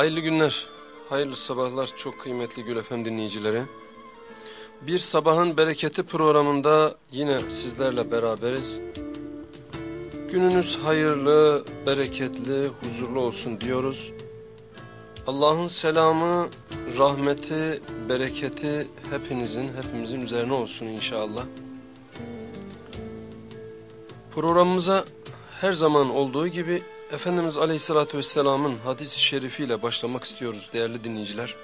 Hayırlı günler, hayırlı sabahlar çok kıymetli Gül Efem dinleyicileri. Bir sabahın bereketi programında yine sizlerle beraberiz. Gününüz hayırlı, bereketli, huzurlu olsun diyoruz. Allah'ın selamı, rahmeti, bereketi hepinizin, hepimizin üzerine olsun inşallah. Programımıza her zaman olduğu gibi Efendimiz Aleyhisselatü Vesselam'ın hadisi şerifiyle başlamak istiyoruz değerli dinleyiciler.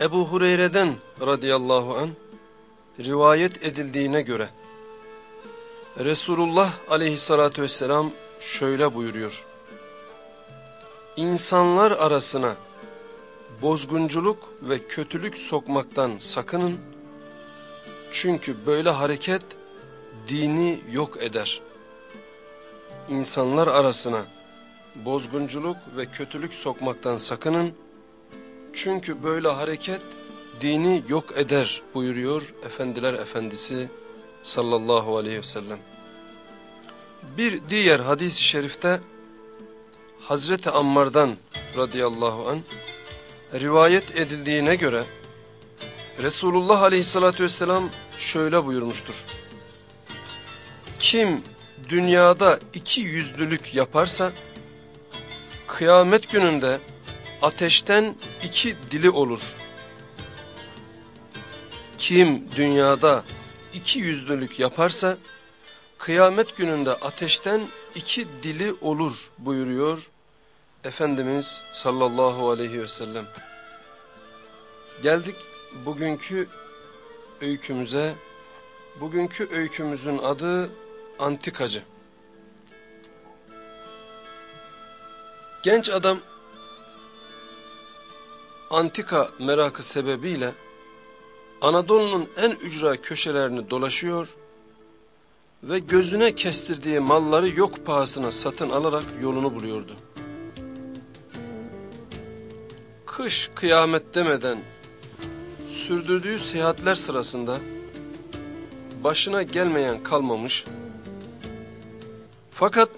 Ebu Hureyre'den radıyallahu an rivayet edildiğine göre Resulullah Aleyhisselatü Vesselam şöyle buyuruyor. İnsanlar arasına bozgunculuk ve kötülük sokmaktan sakının. Çünkü böyle hareket dini yok eder. İnsanlar arasına bozgunculuk ve kötülük sokmaktan sakının. Çünkü böyle hareket dini yok eder buyuruyor Efendiler Efendisi sallallahu aleyhi ve sellem. Bir diğer hadis-i şerifte Hazreti Ammar'dan radıyallahu an rivayet edildiğine göre Resulullah aleyhissalatü vesselam şöyle buyurmuştur. Kim dünyada iki yüzlülük yaparsa kıyamet gününde ateşten iki dili olur. Kim dünyada iki yüzlülük yaparsa kıyamet gününde ateşten iki dili olur buyuruyor Efendimiz sallallahu aleyhi ve sellem. Geldik bugünkü öykümüze. Bugünkü öykümüzün adı antikacı. Genç adam antika merakı sebebiyle Anadolu'nun en ücra köşelerini dolaşıyor ve gözüne kestirdiği malları yok pahasına satın alarak yolunu buluyordu. Kış kıyamet demeden sürdürdüğü seyahatler sırasında başına gelmeyen kalmamış. Fakat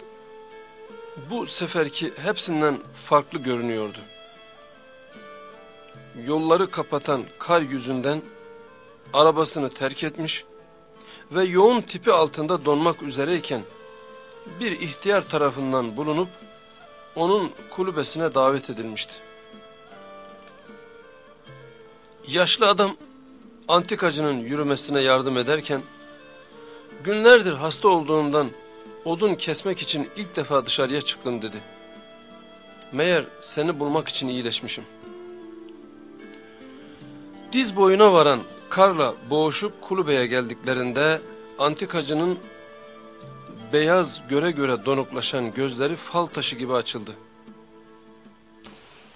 bu seferki hepsinden farklı görünüyordu. Yolları kapatan kar yüzünden arabasını terk etmiş ve yoğun tipi altında donmak üzereyken bir ihtiyar tarafından bulunup onun kulübesine davet edilmişti. Yaşlı adam antikacının yürümesine yardım ederken günlerdir hasta olduğundan odun kesmek için ilk defa dışarıya çıktım dedi. Meğer seni bulmak için iyileşmişim. Diz boyuna varan karla boğuşup kulübeye geldiklerinde antikacının beyaz göre göre donuklaşan gözleri fal taşı gibi açıldı.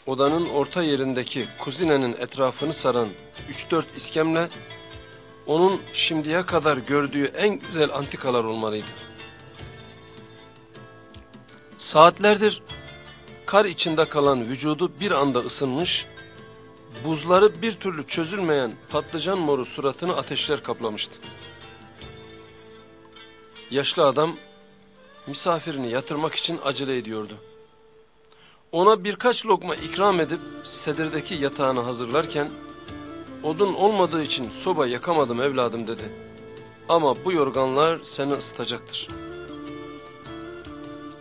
Odanın orta yerindeki kuzinenin etrafını saran 3-4 iskemle onun şimdiye kadar gördüğü en güzel antikalar olmalıydı. Saatlerdir kar içinde kalan vücudu bir anda ısınmış, buzları bir türlü çözülmeyen patlıcan moru suratını ateşler kaplamıştı. Yaşlı adam misafirini yatırmak için acele ediyordu. Ona birkaç lokma ikram edip sedirdeki yatağını hazırlarken odun olmadığı için soba yakamadım evladım dedi. Ama bu yorganlar seni ısıtacaktır.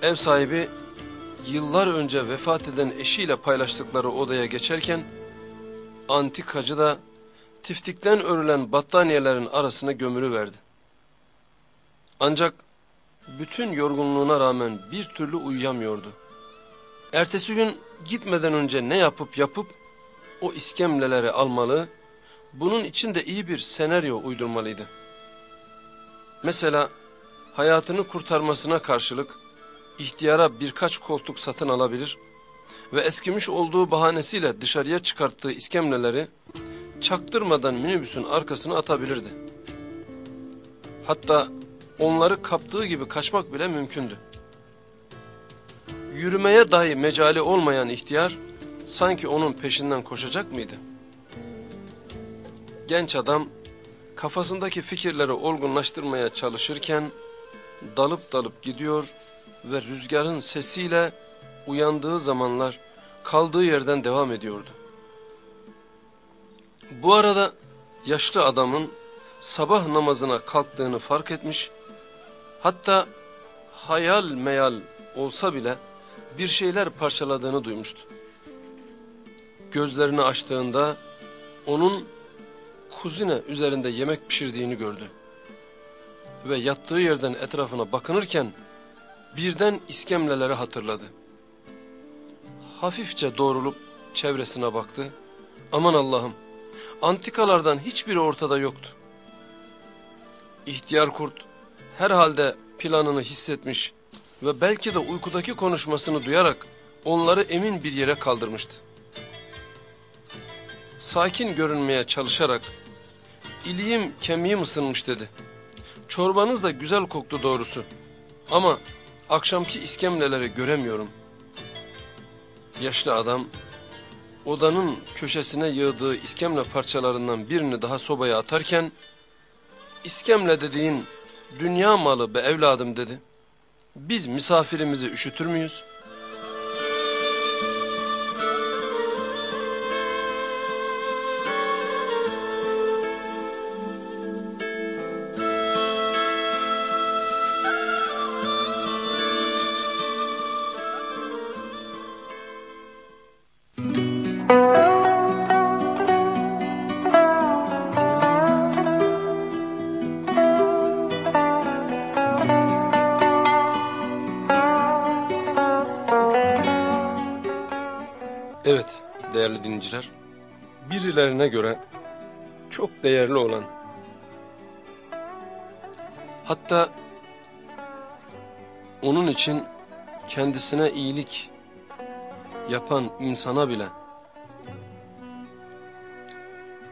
Ev sahibi yıllar önce vefat eden eşiyle paylaştıkları odaya geçerken antik hacı da tiftikten örülen battaniyelerin arasına gömülü verdi. Ancak bütün yorgunluğuna rağmen bir türlü uyuyamıyordu. Ertesi gün gitmeden önce ne yapıp yapıp o iskemleleri almalı, bunun için de iyi bir senaryo uydurmalıydı. Mesela hayatını kurtarmasına karşılık ihtiyara birkaç koltuk satın alabilir ve eskimiş olduğu bahanesiyle dışarıya çıkarttığı iskemleleri çaktırmadan minibüsün arkasına atabilirdi. Hatta onları kaptığı gibi kaçmak bile mümkündü. Yürümeye dahi mecali olmayan ihtiyar sanki onun peşinden koşacak mıydı? Genç adam kafasındaki fikirleri olgunlaştırmaya çalışırken dalıp dalıp gidiyor ve rüzgarın sesiyle uyandığı zamanlar kaldığı yerden devam ediyordu. Bu arada yaşlı adamın sabah namazına kalktığını fark etmiş, hatta hayal meyal olsa bile bir şeyler parçaladığını duymuştu. Gözlerini açtığında onun kuzine üzerinde yemek pişirdiğini gördü. Ve yattığı yerden etrafına bakınırken birden iskemleleri hatırladı. Hafifçe doğrulup çevresine baktı. Aman Allah'ım antikalardan hiçbiri ortada yoktu. İhtiyar kurt herhalde planını hissetmiş ve belki de uykudaki konuşmasını duyarak onları emin bir yere kaldırmıştı. Sakin görünmeye çalışarak iliğim kemiğim ısınmış dedi. Çorbanız da güzel koktu doğrusu ama akşamki iskemleleri göremiyorum. Yaşlı adam odanın köşesine yığdığı iskemle parçalarından birini daha sobaya atarken iskemle dediğin dünya malı be evladım dedi. Biz misafirimizi üşütür müyüz? Birilerine göre çok değerli olan, hatta onun için kendisine iyilik yapan insana bile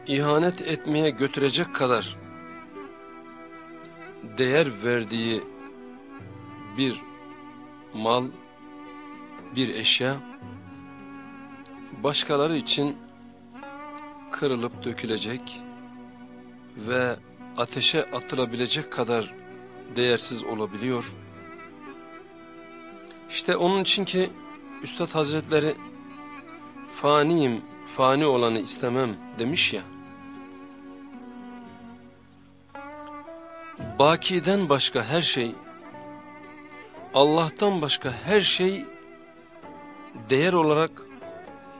ihanet etmeye götürecek kadar değer verdiği bir mal, bir eşya, başkaları için kırılıp dökülecek ve ateşe atılabilecek kadar değersiz olabiliyor. İşte onun için ki Üstad Hazretleri faniyim, fani olanı istemem demiş ya. Bakiden başka her şey, Allah'tan başka her şey değer olarak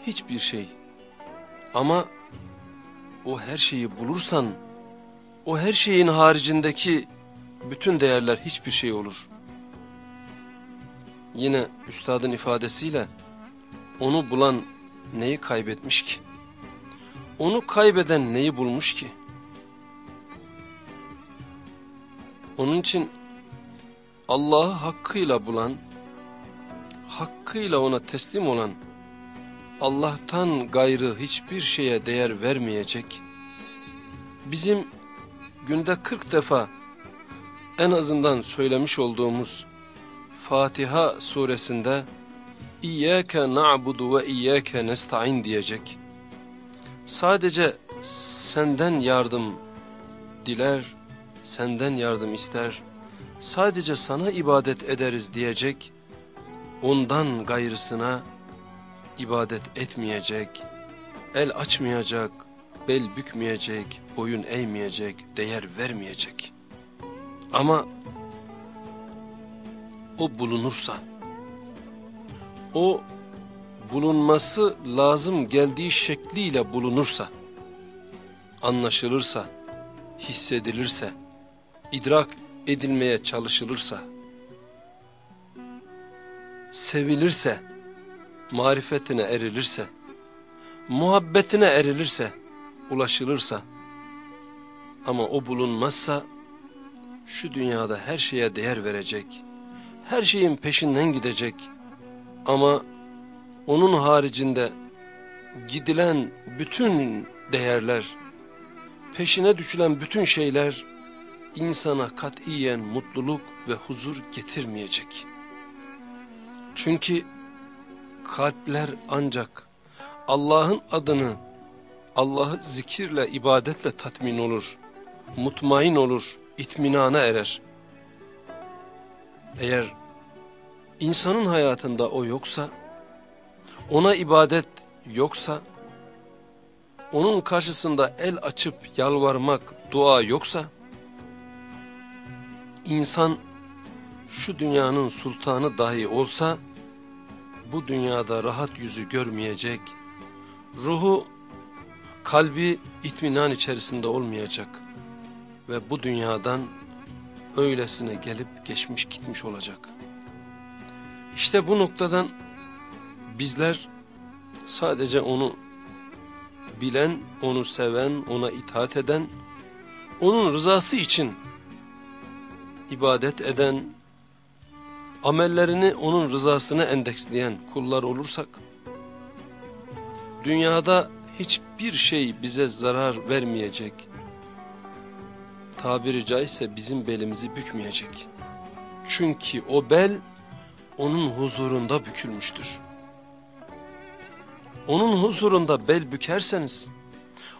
hiçbir şey. Ama o her şeyi bulursan, o her şeyin haricindeki bütün değerler hiçbir şey olur. Yine üstadın ifadesiyle, onu bulan neyi kaybetmiş ki? Onu kaybeden neyi bulmuş ki? Onun için Allah'ı hakkıyla bulan, hakkıyla ona teslim olan, Allah'tan gayrı hiçbir şeye değer vermeyecek, bizim günde 40 defa en azından söylemiş olduğumuz Fatiha suresinde İyyâke na'budu ve iyyâke nesta'in diyecek. Sadece senden yardım diler, senden yardım ister, sadece sana ibadet ederiz diyecek, ondan gayrısına ibadet etmeyecek, el açmayacak, bel bükmeyecek, boyun eğmeyecek, değer vermeyecek. Ama o bulunursa, o bulunması lazım geldiği şekliyle bulunursa, anlaşılırsa, hissedilirse, idrak edilmeye çalışılırsa, sevilirse, marifetine erilirse, muhabbetine erilirse, ulaşılırsa, ama o bulunmazsa, şu dünyada her şeye değer verecek, her şeyin peşinden gidecek ama onun haricinde gidilen bütün değerler, peşine düşülen bütün şeyler insana katiyen mutluluk ve huzur getirmeyecek. Çünkü kalpler ancak Allah'ın adını, Allah'ı zikirle, ibadetle tatmin olur, mutmain olur, itminana erer. Eğer insanın hayatında o yoksa, ona ibadet yoksa, onun karşısında el açıp yalvarmak, dua yoksa, insan şu dünyanın sultanı dahi olsa, bu dünyada rahat yüzü görmeyecek, ruhu, kalbi itminan içerisinde olmayacak ve bu dünyadan öylesine gelip geçmiş gitmiş olacak. İşte bu noktadan bizler sadece onu bilen, onu seven, ona itaat eden, onun rızası için ibadet eden, amellerini onun rızasına endeksleyen kullar olursak, dünyada hiçbir şey bize zarar vermeyecek, tabiri caizse bizim belimizi bükmeyecek. Çünkü o bel onun huzurunda bükülmüştür. Onun huzurunda bel bükerseniz,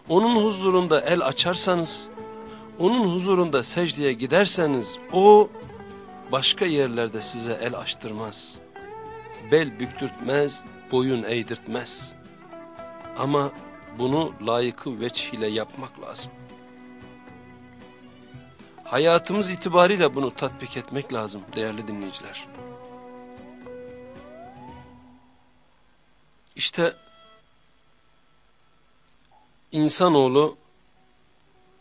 onun huzurunda el açarsanız, onun huzurunda secdeye giderseniz o başka yerlerde size el açtırmaz. Bel büktürtmez, boyun eğdirtmez. Ama bunu layıkı veçhiyle yapmak lazım. Hayatımız itibariyle bunu tatbik etmek lazım değerli dinleyiciler. İşte insanoğlu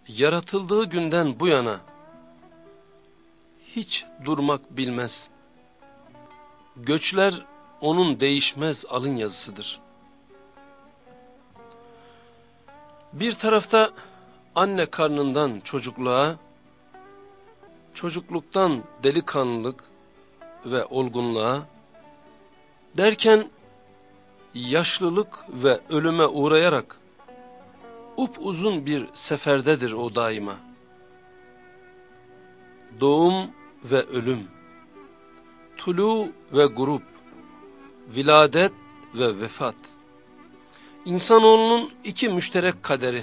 yaratıldığı günden bu yana hiç durmak bilmez. Göçler onun değişmez alın yazısıdır. Bir tarafta anne karnından çocukluğa, çocukluktan delikanlılık ve olgunluğa, derken yaşlılık ve ölüme uğrayarak upuzun bir seferdedir o daima. Doğum ve ölüm, tulu ve grup, viladet ve vefat. İnsanoğlunun iki müşterek kaderi.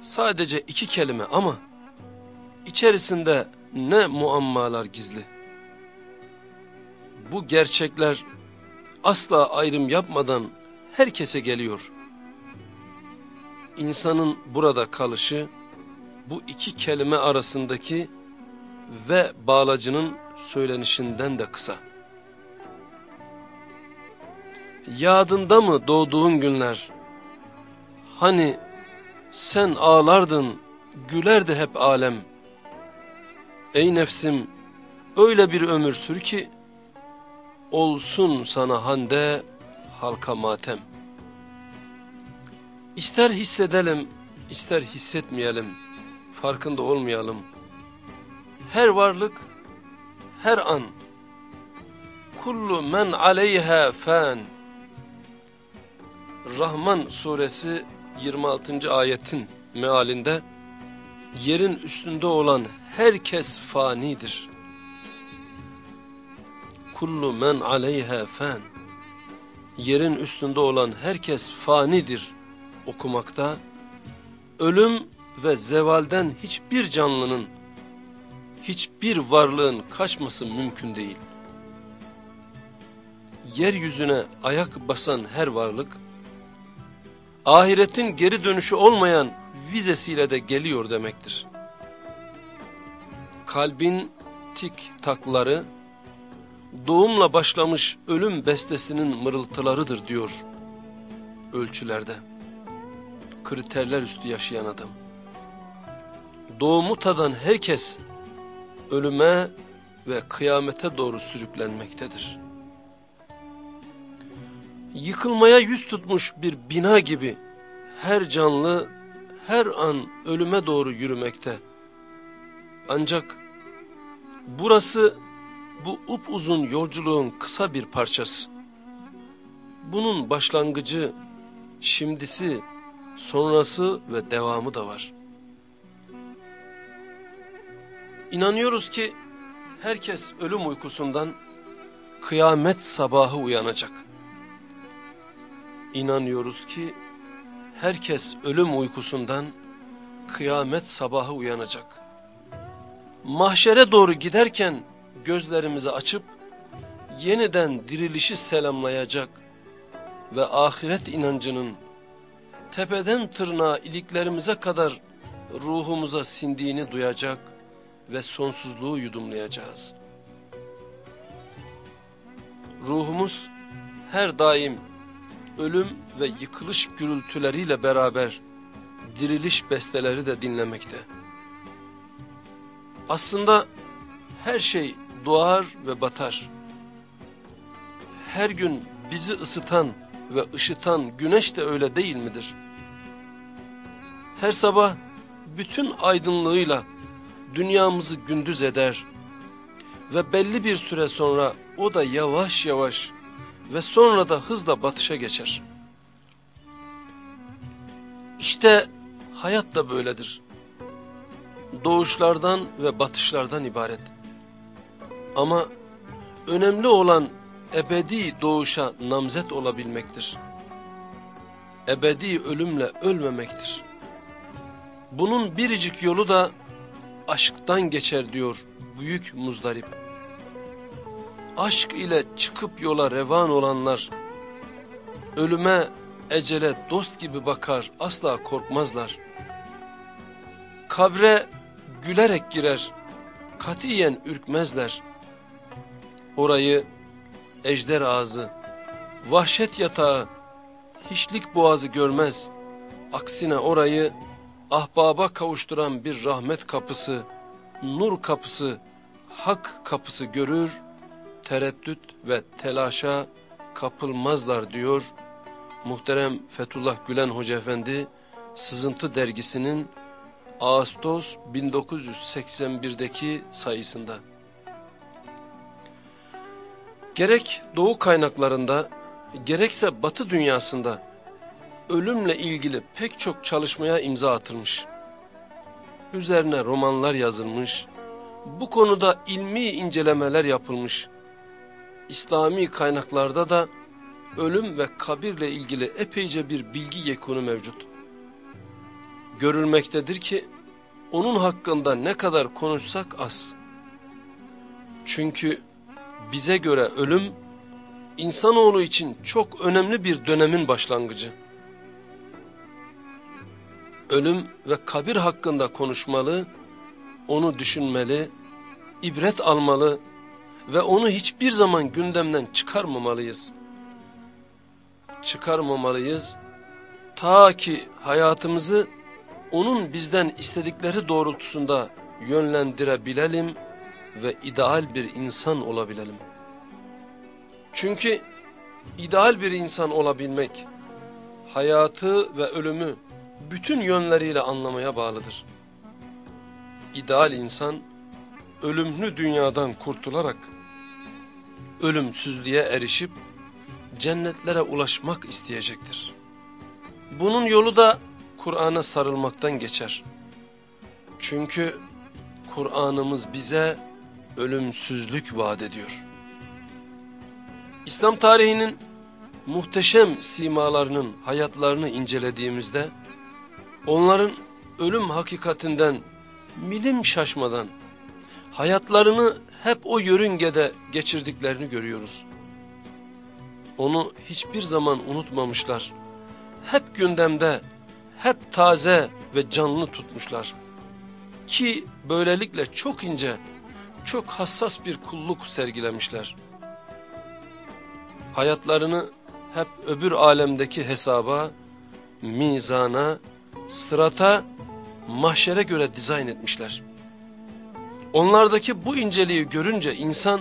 Sadece iki kelime ama içerisinde ne muammalar gizli. Bu gerçekler asla ayrım yapmadan herkese geliyor. İnsanın burada kalışı bu iki kelime arasındaki ve bağlacının söylenişinden de kısa. Yadında mı doğduğun günler? Hani sen ağlardın, gülerdi hep alem. Ey nefsim, öyle bir ömür sür ki, olsun sana hande, halka matem. İster hissedelim, ister hissetmeyelim, farkında olmayalım. Her varlık, her an, kullu men aleyha fan. Rahman suresi 26. ayetin mealinde, yerin üstünde olan herkes fanidir kullu men aleyha fan. Yerin üstünde olan herkes fanidir okumakta. Ölüm ve zevalden hiçbir canlının, hiçbir varlığın kaçması mümkün değil. Yeryüzüne ayak basan her varlık, ahiretin geri dönüşü olmayan vizesiyle de geliyor demektir. Kalbin tik takları, doğumla başlamış ölüm bestesinin mırıltılarıdır diyor ölçülerde. Kriterler üstü yaşayan adam. Doğumu tadan herkes ölüme ve kıyamete doğru sürüklenmektedir. Yıkılmaya yüz tutmuş bir bina gibi her canlı her an ölüme doğru yürümekte. Ancak burası bu upuzun yolculuğun kısa bir parçası. Bunun başlangıcı, şimdisi, sonrası ve devamı da var. İnanıyoruz ki herkes ölüm uykusundan kıyamet sabahı uyanacak. İnanıyoruz ki herkes ölüm uykusundan kıyamet sabahı uyanacak. Mahşere doğru giderken gözlerimizi açıp yeniden dirilişi selamlayacak ve ahiret inancının tepeden tırnağa iliklerimize kadar ruhumuza sindiğini duyacak ve sonsuzluğu yudumlayacağız. Ruhumuz her daim ölüm ve yıkılış gürültüleriyle beraber diriliş besteleri de dinlemekte. Aslında her şey doğar ve batar. Her gün bizi ısıtan ve ışıtan güneş de öyle değil midir? Her sabah bütün aydınlığıyla dünyamızı gündüz eder ve belli bir süre sonra o da yavaş yavaş ve sonra da hızla batışa geçer. İşte hayat da böyledir. Doğuşlardan ve batışlardan ibaret. Ama önemli olan ebedi doğuşa namzet olabilmektir. Ebedi ölümle ölmemektir. Bunun biricik yolu da aşktan geçer diyor büyük muzdarip. Aşk ile çıkıp yola revan olanlar, ölüme, ecele dost gibi bakar, asla korkmazlar. Kabre gülerek girer, katiyen ürkmezler. Orayı ejder ağzı, vahşet yatağı, hiçlik boğazı görmez. Aksine orayı ahbaba kavuşturan bir rahmet kapısı, nur kapısı, hak kapısı görür, tereddüt ve telaşa kapılmazlar diyor muhterem Fethullah Gülen Hoca Efendi Sızıntı dergisinin Ağustos 1981'deki sayısında. Gerek doğu kaynaklarında gerekse batı dünyasında ölümle ilgili pek çok çalışmaya imza atılmış. Üzerine romanlar yazılmış, bu konuda ilmi incelemeler yapılmış. İslami kaynaklarda da ölüm ve kabirle ilgili epeyce bir bilgi yekunu mevcut. Görülmektedir ki onun hakkında ne kadar konuşsak az. Çünkü bize göre ölüm insanoğlu için çok önemli bir dönemin başlangıcı. Ölüm ve kabir hakkında konuşmalı, onu düşünmeli, ibret almalı ve onu hiçbir zaman gündemden çıkarmamalıyız. Çıkarmamalıyız ta ki hayatımızı onun bizden istedikleri doğrultusunda yönlendirebilelim ve ideal bir insan olabilelim. Çünkü ideal bir insan olabilmek, hayatı ve ölümü bütün yönleriyle anlamaya bağlıdır. İdeal insan, ölümlü dünyadan kurtularak, ölümsüzlüğe erişip, cennetlere ulaşmak isteyecektir. Bunun yolu da Kur'an'a sarılmaktan geçer. Çünkü Kur'an'ımız bize ölümsüzlük vaat ediyor. İslam tarihinin muhteşem simalarının hayatlarını incelediğimizde onların ölüm hakikatinden milim şaşmadan hayatlarını hep o yörüngede geçirdiklerini görüyoruz. Onu hiçbir zaman unutmamışlar. Hep gündemde, hep taze ve canlı tutmuşlar. Ki böylelikle çok ince, çok hassas bir kulluk sergilemişler. Hayatlarını hep öbür alemdeki hesaba, mizana, sırata, mahşere göre dizayn etmişler. Onlardaki bu inceliği görünce insan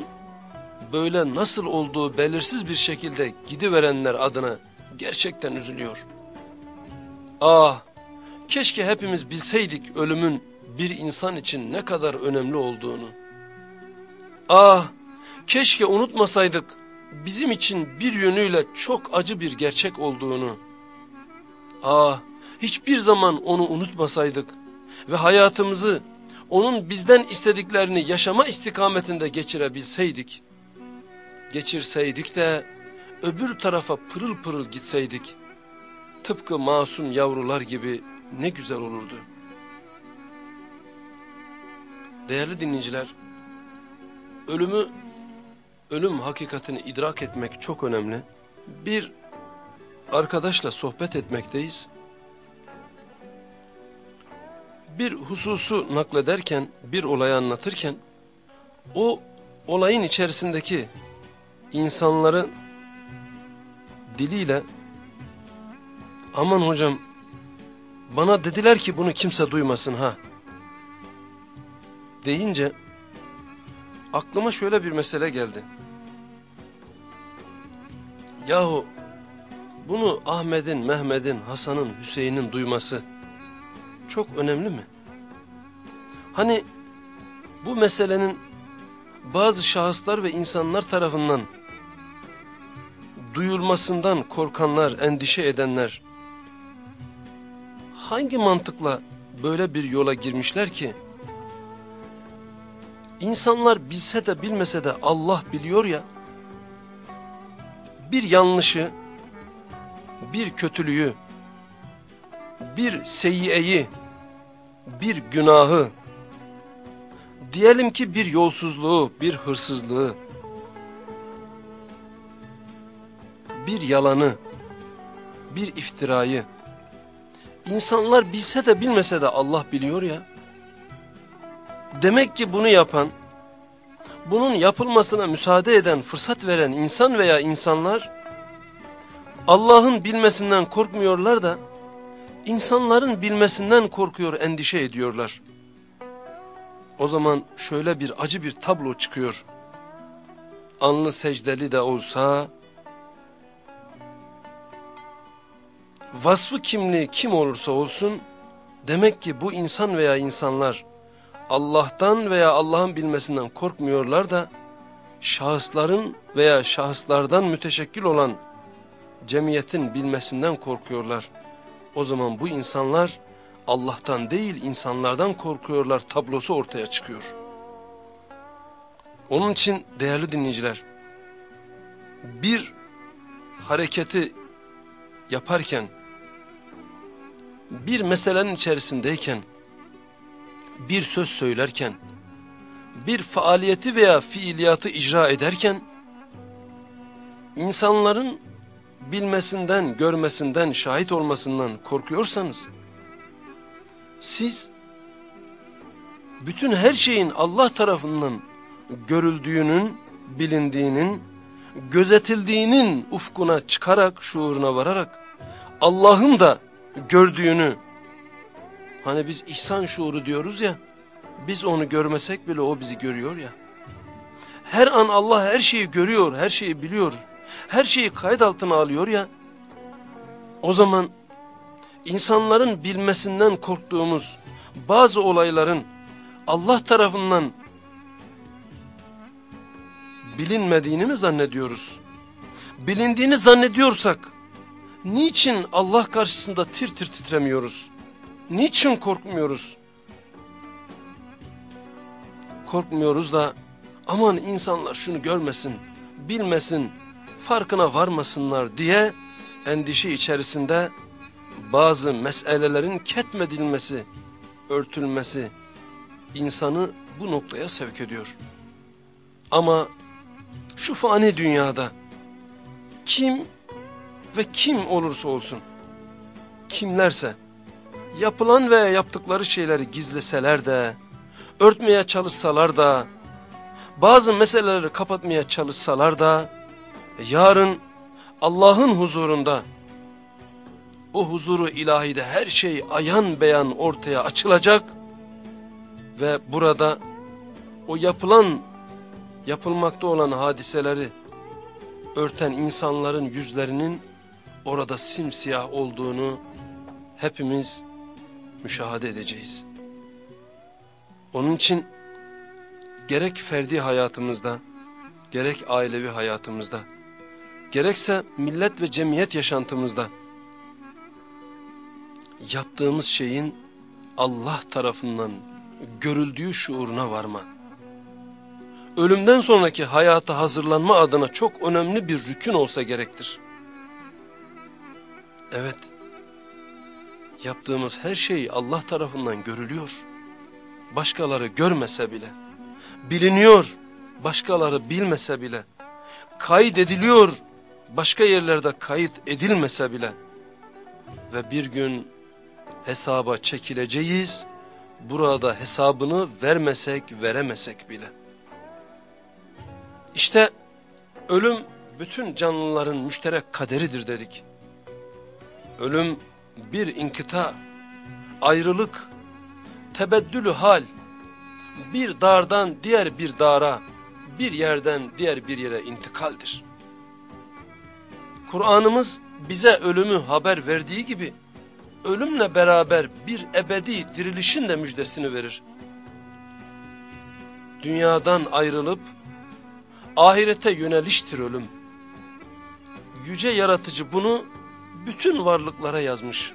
böyle nasıl olduğu belirsiz bir şekilde gidiverenler adına gerçekten üzülüyor. Ah keşke hepimiz bilseydik ölümün bir insan için ne kadar önemli olduğunu. Ah keşke unutmasaydık bizim için bir yönüyle çok acı bir gerçek olduğunu. Ah hiçbir zaman onu unutmasaydık ve hayatımızı onun bizden istediklerini yaşama istikametinde geçirebilseydik, geçirseydik de öbür tarafa pırıl pırıl gitseydik, tıpkı masum yavrular gibi ne güzel olurdu. Değerli dinleyiciler, ölümü ölüm hakikatini idrak etmek çok önemli. Bir arkadaşla sohbet etmekteyiz. Bir hususu naklederken, bir olayı anlatırken, o olayın içerisindeki insanların diliyle aman hocam bana dediler ki bunu kimse duymasın ha deyince aklıma şöyle bir mesele geldi. Yahu bunu Ahmet'in, Mehmet'in, Hasan'ın, Hüseyin'in duyması çok önemli mi? Hani bu meselenin bazı şahıslar ve insanlar tarafından duyulmasından korkanlar, endişe edenler hangi mantıkla böyle bir yola girmişler ki? İnsanlar bilse de bilmese de Allah biliyor ya, bir yanlışı, bir kötülüğü, bir seyyiyeyi, bir günahı, diyelim ki bir yolsuzluğu, bir hırsızlığı, bir yalanı, bir iftirayı, insanlar bilse de bilmese de Allah biliyor ya, demek ki bunu yapan, bunun yapılmasına müsaade eden, fırsat veren insan veya insanlar, Allah'ın bilmesinden korkmuyorlar da, insanların bilmesinden korkuyor, endişe ediyorlar. O zaman şöyle bir acı bir tablo çıkıyor. Anlı secdeli de olsa, vasfı kimliği kim olursa olsun, demek ki bu insan veya insanlar, Allah'tan veya Allah'ın bilmesinden korkmuyorlar da, şahısların veya şahıslardan müteşekkil olan cemiyetin bilmesinden korkuyorlar. O zaman bu insanlar Allah'tan değil insanlardan korkuyorlar tablosu ortaya çıkıyor. Onun için değerli dinleyiciler, bir hareketi yaparken, bir meselenin içerisindeyken, bir söz söylerken, bir faaliyeti veya fiiliyatı icra ederken, insanların bilmesinden, görmesinden, şahit olmasından korkuyorsanız, siz bütün her şeyin Allah tarafından görüldüğünün, bilindiğinin, gözetildiğinin ufkuna çıkarak, şuuruna vararak, Allah'ın da gördüğünü, hani biz ihsan şuuru diyoruz ya, biz onu görmesek bile o bizi görüyor ya. Her an Allah her şeyi görüyor, her şeyi biliyor, her şeyi kayıt altına alıyor ya. O zaman insanların bilmesinden korktuğumuz bazı olayların Allah tarafından bilinmediğini mi zannediyoruz? Bilindiğini zannediyorsak niçin Allah karşısında tir tir titremiyoruz? Niçin korkmuyoruz? Korkmuyoruz da aman insanlar şunu görmesin, bilmesin, farkına varmasınlar diye endişe içerisinde bazı meselelerin ketmedilmesi, örtülmesi insanı bu noktaya sevk ediyor. Ama şu fani dünyada kim ve kim olursa olsun, kimlerse yapılan ve yaptıkları şeyleri gizleseler de, örtmeye çalışsalar da, bazı meseleleri kapatmaya çalışsalar da, yarın Allah'ın huzurunda, o huzuru ilahide her şey ayan beyan ortaya açılacak ve burada o yapılan, yapılmakta olan hadiseleri örten insanların yüzlerinin orada simsiyah olduğunu hepimiz müşahede edeceğiz. Onun için gerek ferdi hayatımızda, gerek ailevi hayatımızda, gerekse millet ve cemiyet yaşantımızda yaptığımız şeyin Allah tarafından görüldüğü şuuruna varma. Ölümden sonraki hayata hazırlanma adına çok önemli bir rükün olsa gerektir. Evet, yaptığımız her şey Allah tarafından görülüyor. Başkaları görmese bile, biliniyor, başkaları bilmese bile. kayıt ediliyor, başka yerlerde kayıt edilmese bile ve bir gün hesaba çekileceğiz, burada hesabını vermesek veremesek bile. İşte ölüm bütün canlıların müşterek kaderidir dedik. Ölüm bir inkıta, ayrılık, tebeddülü hal, bir dardan diğer bir dara, bir yerden diğer bir yere intikaldir. Kur'an'ımız bize ölümü haber verdiği gibi, ölümle beraber bir ebedi dirilişin de müjdesini verir. Dünyadan ayrılıp, ahirete yöneliştir ölüm. Yüce yaratıcı bunu bütün varlıklara yazmış.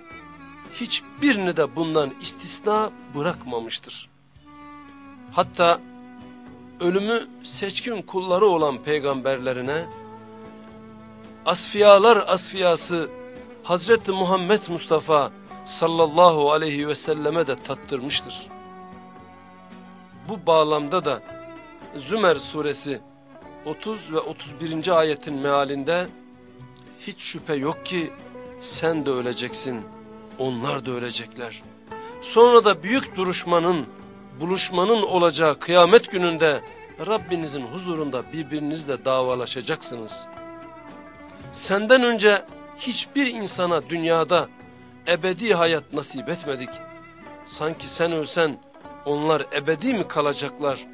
Hiçbirini de bundan istisna bırakmamıştır. Hatta ölümü seçkin kulları olan peygamberlerine, asfiyalar asfiyası Hazreti Muhammed Mustafa sallallahu aleyhi ve selleme de tattırmıştır. Bu bağlamda da Zümer suresi 30 ve 31. ayetin mealinde hiç şüphe yok ki sen de öleceksin, onlar da ölecekler. Sonra da büyük duruşmanın, buluşmanın olacağı kıyamet gününde Rabbinizin huzurunda birbirinizle davalaşacaksınız. Senden önce hiçbir insana dünyada ebedi hayat nasip etmedik. Sanki sen ölsen onlar ebedi mi kalacaklar?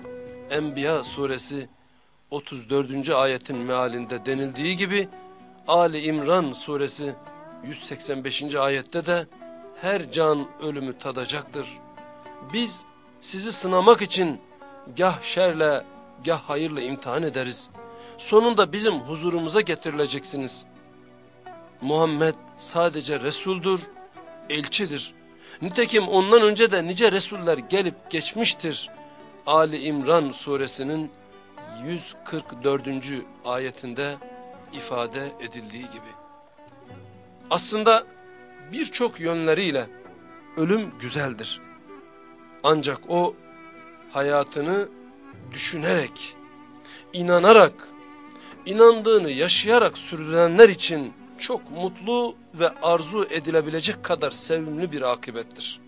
Enbiya suresi 34. ayetin mealinde denildiği gibi Ali İmran suresi 185. ayette de her can ölümü tadacaktır. Biz sizi sınamak için gah şerle gah hayırla imtihan ederiz. Sonunda bizim huzurumuza getirileceksiniz. Muhammed sadece Resul'dur, elçidir. Nitekim ondan önce de nice Resuller gelip geçmiştir. Ali İmran suresinin 144. ayetinde ifade edildiği gibi. Aslında birçok yönleriyle ölüm güzeldir. Ancak o hayatını düşünerek, inanarak, inandığını yaşayarak sürdürenler için çok mutlu ve arzu edilebilecek kadar sevimli bir akıbettir.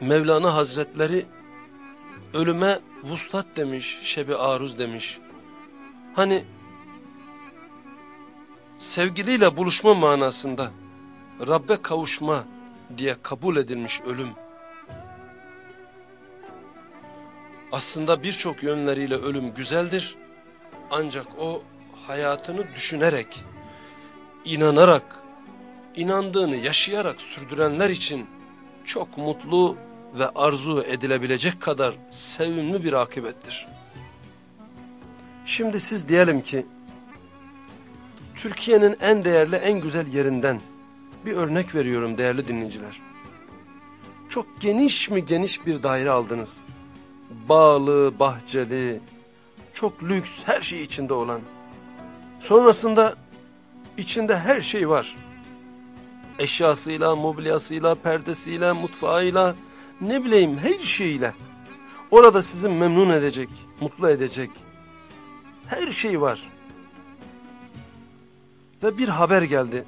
Mevlana Hazretleri ölüme vuslat demiş, şebi aruz demiş. Hani sevgiliyle buluşma manasında Rabbe kavuşma diye kabul edilmiş ölüm. Aslında birçok yönleriyle ölüm güzeldir. Ancak o hayatını düşünerek, inanarak, inandığını yaşayarak sürdürenler için çok mutlu ve arzu edilebilecek kadar sevimli bir akıbettir. Şimdi siz diyelim ki Türkiye'nin en değerli en güzel yerinden bir örnek veriyorum değerli dinleyiciler. Çok geniş mi geniş bir daire aldınız. Bağlı, bahçeli, çok lüks her şey içinde olan. Sonrasında içinde her şey var. Eşyasıyla, mobilyasıyla, perdesiyle, mutfağıyla, ne bileyim her şeyiyle. Orada sizi memnun edecek, mutlu edecek. Her şey var. Ve bir haber geldi.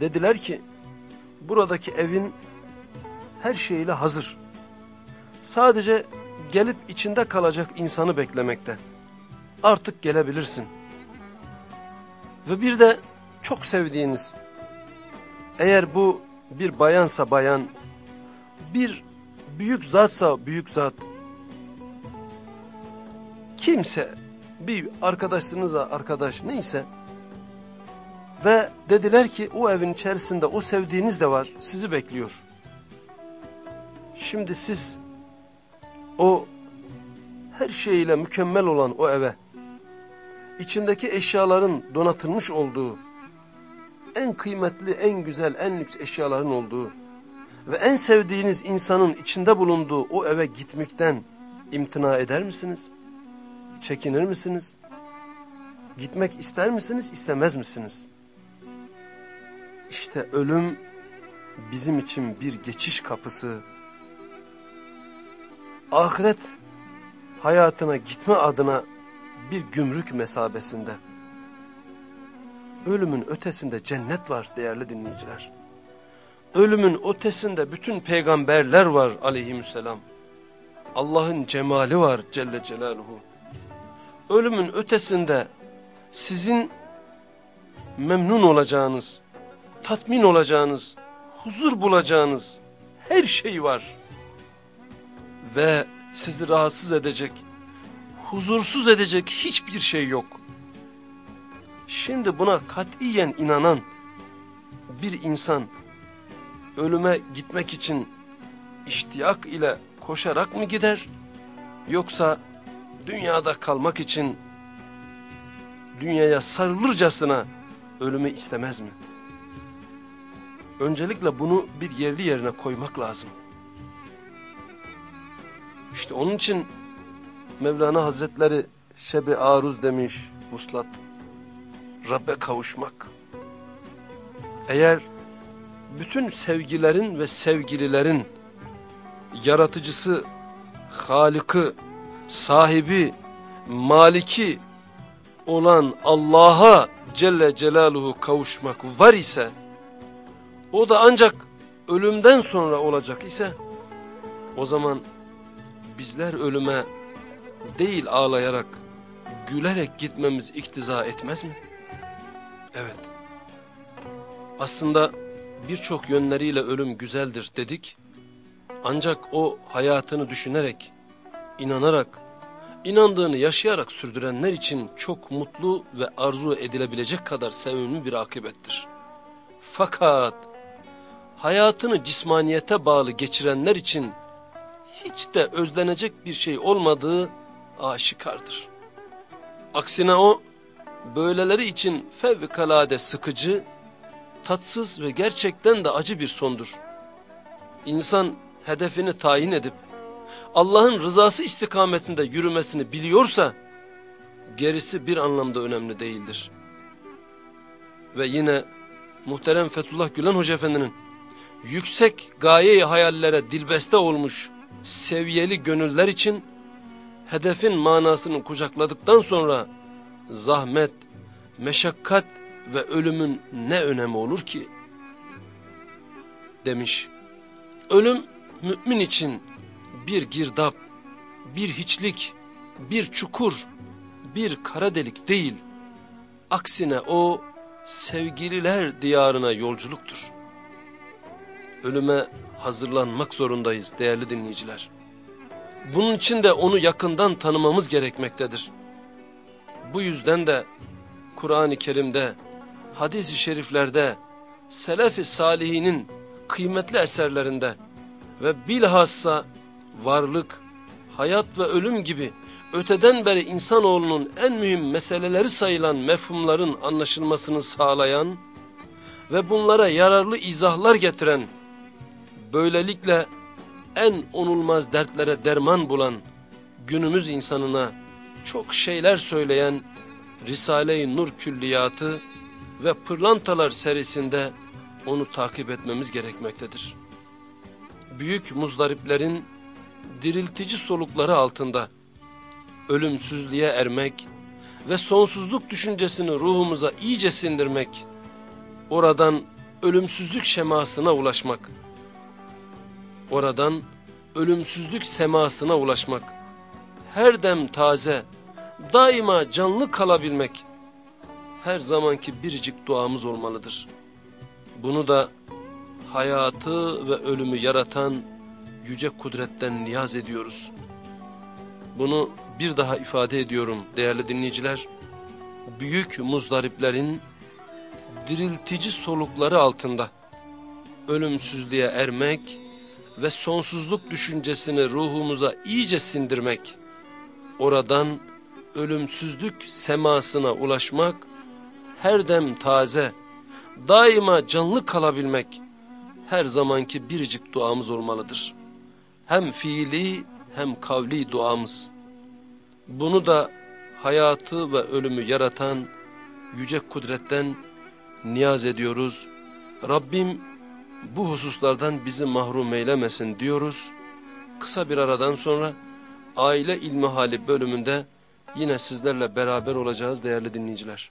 Dediler ki buradaki evin her şeyiyle hazır. Sadece gelip içinde kalacak insanı beklemekte. Artık gelebilirsin. Ve bir de çok sevdiğiniz, eğer bu bir bayansa bayan, bir büyük zatsa büyük zat, kimse, bir arkadaşınıza arkadaş neyse, ve dediler ki o evin içerisinde o sevdiğiniz de var sizi bekliyor. Şimdi siz o her şeyiyle mükemmel olan o eve içindeki eşyaların donatılmış olduğu en kıymetli, en güzel, en lüks eşyaların olduğu ve en sevdiğiniz insanın içinde bulunduğu o eve gitmekten imtina eder misiniz? Çekinir misiniz? Gitmek ister misiniz, istemez misiniz? İşte ölüm bizim için bir geçiş kapısı. Ahiret hayatına gitme adına bir gümrük mesabesinde. Ölümün ötesinde cennet var değerli dinleyiciler. Ölümün ötesinde bütün peygamberler var aleyhisselam. Allah'ın cemali var Celle Celaluhu. Ölümün ötesinde sizin memnun olacağınız, tatmin olacağınız, huzur bulacağınız her şey var. Ve sizi rahatsız edecek, huzursuz edecek hiçbir şey yok. Şimdi buna katiyen inanan bir insan ölüme gitmek için iştiyak ile koşarak mı gider? Yoksa dünyada kalmak için dünyaya sarılırcasına ölümü istemez mi? Öncelikle bunu bir yerli yerine koymak lazım. İşte onun için Mevlana Hazretleri şebi aruz demiş uslat. Rabbe kavuşmak. Eğer bütün sevgilerin ve sevgililerin yaratıcısı, halikı, sahibi, maliki olan Allah'a Celle Celaluhu kavuşmak var ise, o da ancak ölümden sonra olacak ise, o zaman bizler ölüme değil ağlayarak, gülerek gitmemiz iktiza etmez mi? Evet. Aslında birçok yönleriyle ölüm güzeldir dedik. Ancak o hayatını düşünerek, inanarak, inandığını yaşayarak sürdürenler için çok mutlu ve arzu edilebilecek kadar sevimli bir akıbettir. Fakat hayatını cismaniyete bağlı geçirenler için hiç de özlenecek bir şey olmadığı aşikardır. Aksine o, böyleleri için fevkalade sıkıcı, tatsız ve gerçekten de acı bir sondur. İnsan hedefini tayin edip, Allah'ın rızası istikametinde yürümesini biliyorsa, gerisi bir anlamda önemli değildir. Ve yine muhterem Fethullah Gülen Hoca Efendi'nin yüksek gaye hayallere dilbeste olmuş seviyeli gönüller için hedefin manasını kucakladıktan sonra zahmet, meşakkat ve ölümün ne önemi olur ki? Demiş. Ölüm mümin için bir girdap, bir hiçlik, bir çukur, bir kara delik değil. Aksine o sevgililer diyarına yolculuktur. Ölüme hazırlanmak zorundayız değerli dinleyiciler. Bunun için de onu yakından tanımamız gerekmektedir. Bu yüzden de Kur'an-ı Kerim'de, hadis-i şeriflerde, selef-i salihinin kıymetli eserlerinde ve bilhassa varlık, hayat ve ölüm gibi öteden beri insanoğlunun en mühim meseleleri sayılan mefhumların anlaşılmasını sağlayan ve bunlara yararlı izahlar getiren, böylelikle en onulmaz dertlere derman bulan günümüz insanına çok şeyler söyleyen Risale-i Nur Külliyatı ve Pırlantalar serisinde onu takip etmemiz gerekmektedir. Büyük muzdariplerin diriltici solukları altında ölümsüzlüğe ermek ve sonsuzluk düşüncesini ruhumuza iyice sindirmek, oradan ölümsüzlük şemasına ulaşmak, oradan ölümsüzlük semasına ulaşmak, her dem taze, daima canlı kalabilmek, her zamanki biricik duamız olmalıdır. Bunu da hayatı ve ölümü yaratan yüce kudretten niyaz ediyoruz. Bunu bir daha ifade ediyorum değerli dinleyiciler. Büyük muzdariplerin diriltici solukları altında ölümsüzlüğe ermek ve sonsuzluk düşüncesini ruhumuza iyice sindirmek, oradan ölümsüzlük semasına ulaşmak, her dem taze, daima canlı kalabilmek, her zamanki biricik duamız olmalıdır. Hem fiili hem kavli duamız. Bunu da hayatı ve ölümü yaratan yüce kudretten niyaz ediyoruz. Rabbim bu hususlardan bizi mahrum eylemesin diyoruz. Kısa bir aradan sonra aile ilmihali bölümünde yine sizlerle beraber olacağız değerli dinleyiciler.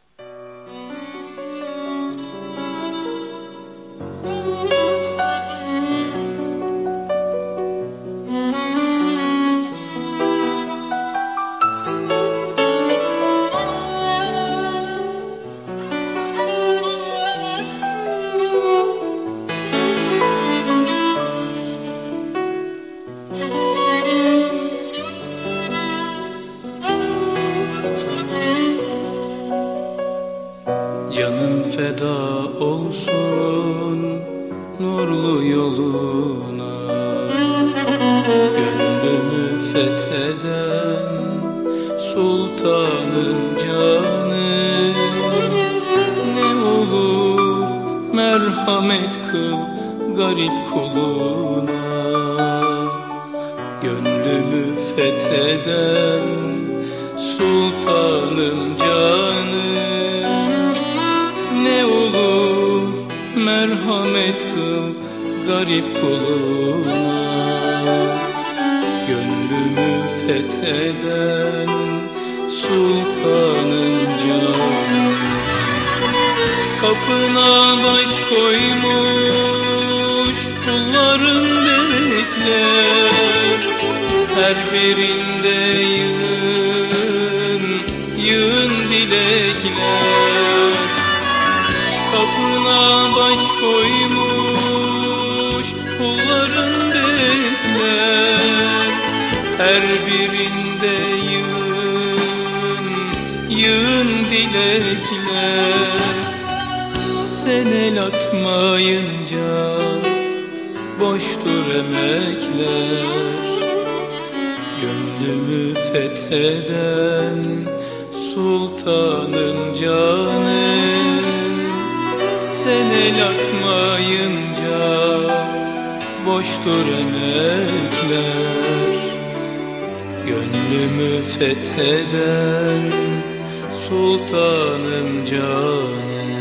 Gönlümü fetheden sultanım canem.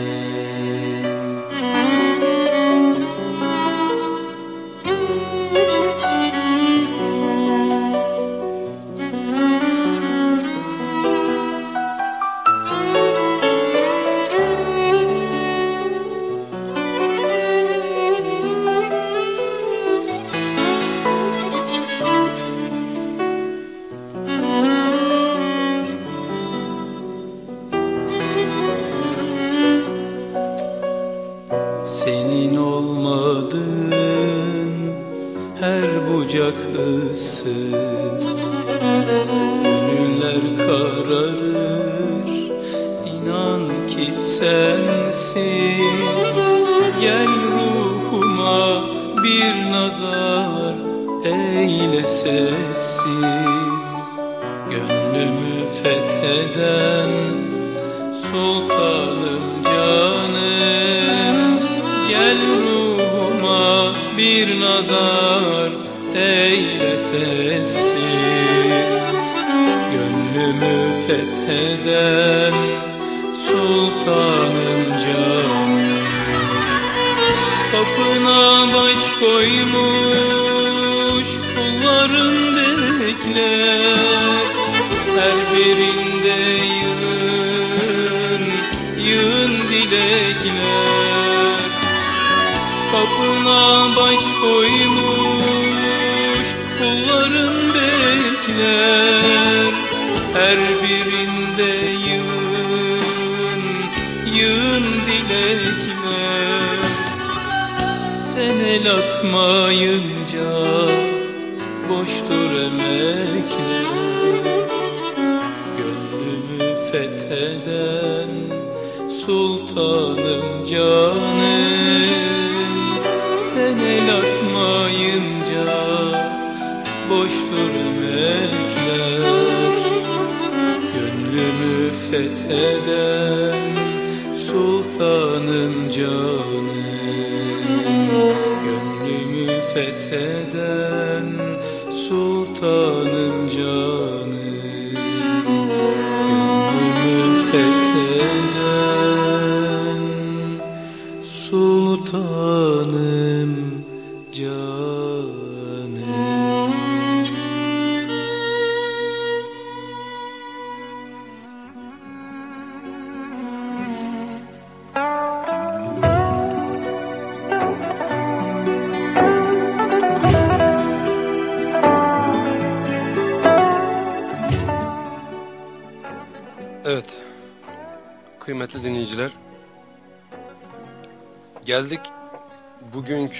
boştur emekler Gönlümü fetheden sultanım canım Sen el atmayınca boştur emekler. Gönlümü fetheden sultanım canım Gönlümü fetheden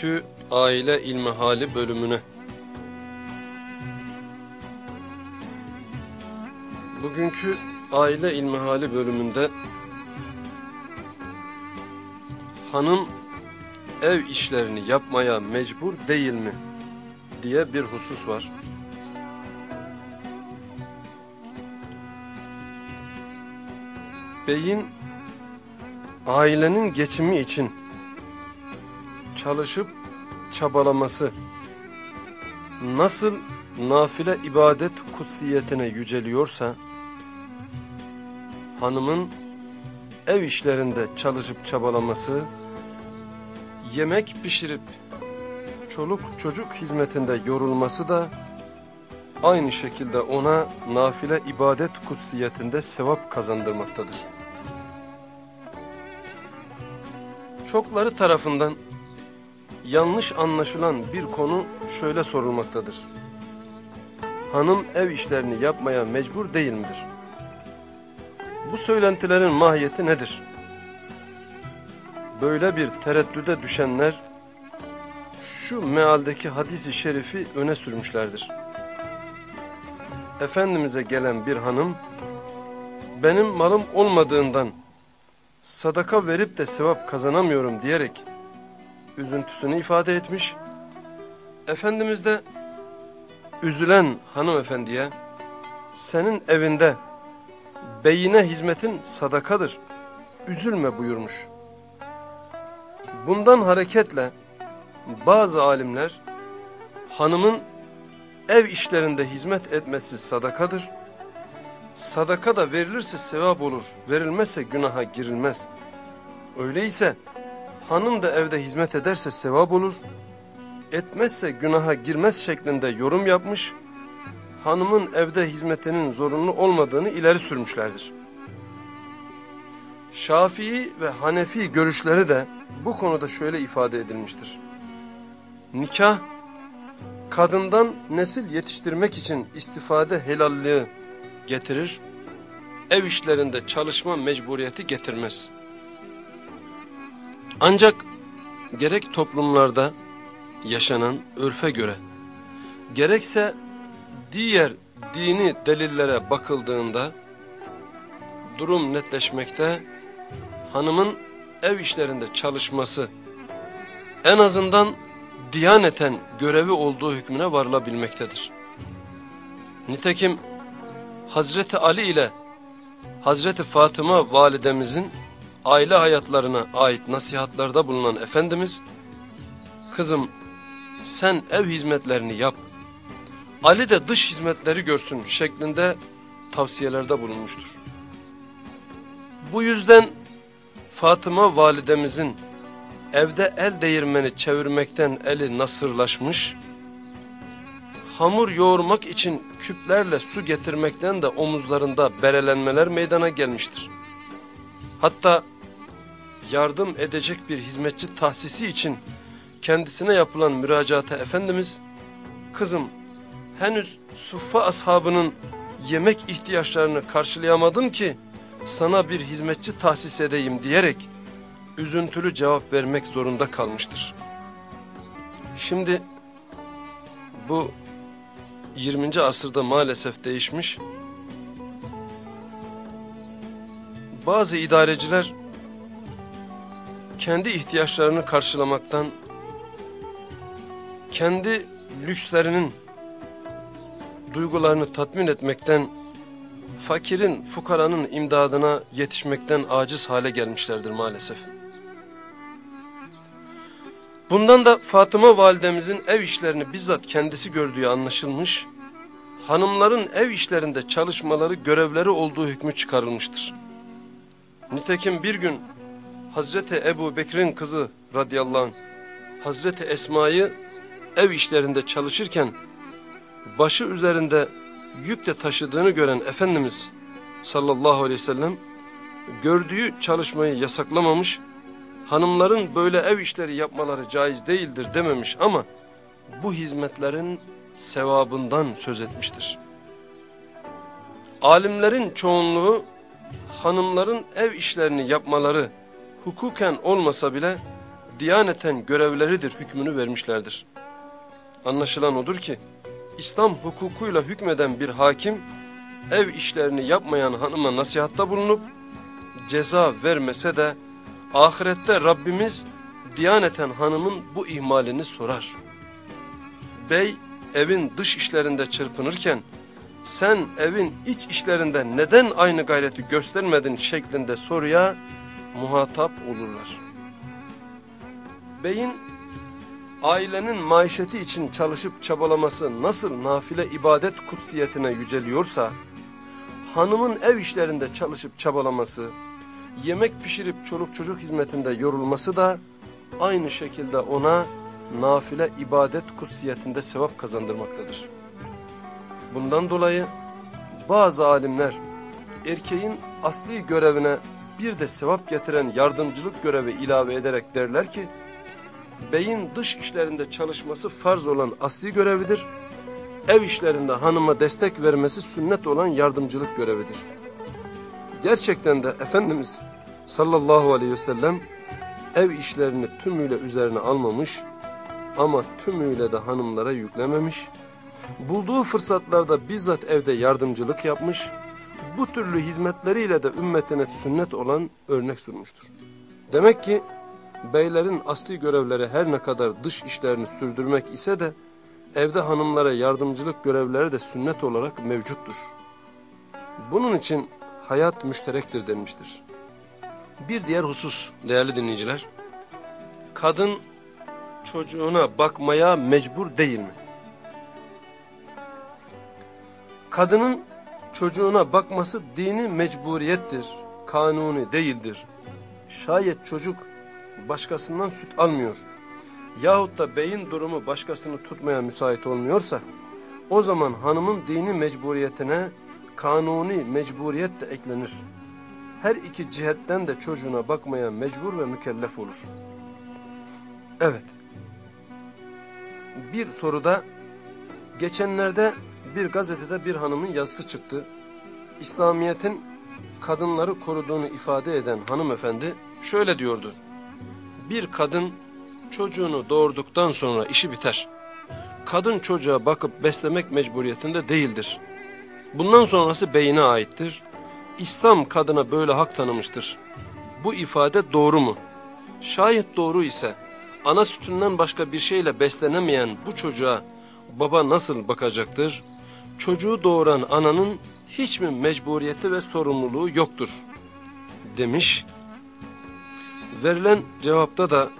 3. Aile ilmi hali bölümüne. Bugünkü aile ilmi hali bölümünde hanım ev işlerini yapmaya mecbur değil mi diye bir husus var. Beyin ailenin geçimi için çalışıp çabalaması nasıl nafile ibadet kutsiyetine yüceliyorsa hanımın ev işlerinde çalışıp çabalaması yemek pişirip çoluk çocuk hizmetinde yorulması da aynı şekilde ona nafile ibadet kutsiyetinde sevap kazandırmaktadır. Çokları tarafından yanlış anlaşılan bir konu şöyle sorulmaktadır. Hanım ev işlerini yapmaya mecbur değil midir? Bu söylentilerin mahiyeti nedir? Böyle bir tereddüde düşenler şu mealdeki hadisi şerifi öne sürmüşlerdir. Efendimiz'e gelen bir hanım, benim malım olmadığından sadaka verip de sevap kazanamıyorum diyerek üzüntüsünü ifade etmiş. Efendimiz de üzülen hanımefendiye senin evinde beyine hizmetin sadakadır, üzülme buyurmuş. Bundan hareketle bazı alimler hanımın ev işlerinde hizmet etmesi sadakadır. Sadaka da verilirse sevap olur, verilmezse günaha girilmez. Öyleyse hanım da evde hizmet ederse sevap olur, etmezse günaha girmez şeklinde yorum yapmış, hanımın evde hizmetinin zorunlu olmadığını ileri sürmüşlerdir. Şafii ve Hanefi görüşleri de bu konuda şöyle ifade edilmiştir. Nikah, kadından nesil yetiştirmek için istifade helalliği getirir, ev işlerinde çalışma mecburiyeti getirmez. Ancak gerek toplumlarda yaşanan örfe göre, gerekse diğer dini delillere bakıldığında durum netleşmekte, hanımın ev işlerinde çalışması en azından diyaneten görevi olduğu hükmüne varılabilmektedir. Nitekim Hazreti Ali ile Hazreti Fatıma validemizin aile hayatlarına ait nasihatlarda bulunan Efendimiz, kızım sen ev hizmetlerini yap, Ali de dış hizmetleri görsün şeklinde tavsiyelerde bulunmuştur. Bu yüzden Fatıma validemizin evde el değirmeni çevirmekten eli nasırlaşmış, hamur yoğurmak için küplerle su getirmekten de omuzlarında berelenmeler meydana gelmiştir. Hatta yardım edecek bir hizmetçi tahsisi için kendisine yapılan müracaata Efendimiz, kızım henüz suffa ashabının yemek ihtiyaçlarını karşılayamadım ki sana bir hizmetçi tahsis edeyim diyerek üzüntülü cevap vermek zorunda kalmıştır. Şimdi bu 20. asırda maalesef değişmiş. Bazı idareciler kendi ihtiyaçlarını karşılamaktan, kendi lükslerinin duygularını tatmin etmekten, fakirin, fukaranın imdadına yetişmekten aciz hale gelmişlerdir maalesef. Bundan da Fatıma validemizin ev işlerini bizzat kendisi gördüğü anlaşılmış, hanımların ev işlerinde çalışmaları görevleri olduğu hükmü çıkarılmıştır. Nitekim bir gün Hazreti Ebu Bekir'in kızı radıyallahu anh, Hazreti Esma'yı ev işlerinde çalışırken başı üzerinde yükle taşıdığını gören Efendimiz sallallahu aleyhi ve sellem gördüğü çalışmayı yasaklamamış, hanımların böyle ev işleri yapmaları caiz değildir dememiş ama bu hizmetlerin sevabından söz etmiştir. Alimlerin çoğunluğu hanımların ev işlerini yapmaları hukuken olmasa bile diyaneten görevleridir hükmünü vermişlerdir. Anlaşılan odur ki İslam hukukuyla hükmeden bir hakim ev işlerini yapmayan hanıma nasihatta bulunup ceza vermese de ahirette Rabbimiz diyaneten hanımın bu ihmalini sorar. Bey evin dış işlerinde çırpınırken sen evin iç işlerinde neden aynı gayreti göstermedin şeklinde soruya muhatap olurlar. Beyin ailenin maişeti için çalışıp çabalaması nasıl nafile ibadet kutsiyetine yüceliyorsa, hanımın ev işlerinde çalışıp çabalaması, yemek pişirip çoluk çocuk hizmetinde yorulması da aynı şekilde ona nafile ibadet kutsiyetinde sevap kazandırmaktadır. Bundan dolayı bazı alimler erkeğin asli görevine bir de sevap getiren yardımcılık görevi ilave ederek derler ki, beyin dış işlerinde çalışması farz olan asli görevidir, ev işlerinde hanıma destek vermesi sünnet olan yardımcılık görevidir. Gerçekten de Efendimiz sallallahu aleyhi ve sellem ev işlerini tümüyle üzerine almamış ama tümüyle de hanımlara yüklememiş, bulduğu fırsatlarda bizzat evde yardımcılık yapmış, bu türlü hizmetleriyle de ümmetine sünnet olan örnek sunmuştur. Demek ki beylerin asli görevleri her ne kadar dış işlerini sürdürmek ise de evde hanımlara yardımcılık görevleri de sünnet olarak mevcuttur. Bunun için hayat müşterektir denmiştir. Bir diğer husus değerli dinleyiciler, kadın çocuğuna bakmaya mecbur değil mi? Kadının çocuğuna bakması dini mecburiyettir, kanuni değildir. Şayet çocuk başkasından süt almıyor yahut da beyin durumu başkasını tutmaya müsait olmuyorsa o zaman hanımın dini mecburiyetine kanuni mecburiyet de eklenir. Her iki cihetten de çocuğuna bakmaya mecbur ve mükellef olur. Evet. Bir soruda geçenlerde bir gazetede bir hanımın yazısı çıktı. İslamiyet'in kadınları koruduğunu ifade eden hanımefendi şöyle diyordu. Bir kadın çocuğunu doğurduktan sonra işi biter. Kadın çocuğa bakıp beslemek mecburiyetinde değildir. Bundan sonrası beyine aittir. İslam kadına böyle hak tanımıştır. Bu ifade doğru mu? Şayet doğru ise ana sütünden başka bir şeyle beslenemeyen bu çocuğa baba nasıl bakacaktır? Çocuğu doğuran ananın hiç mi mecburiyeti ve sorumluluğu yoktur? Demiş. Verilen cevapta da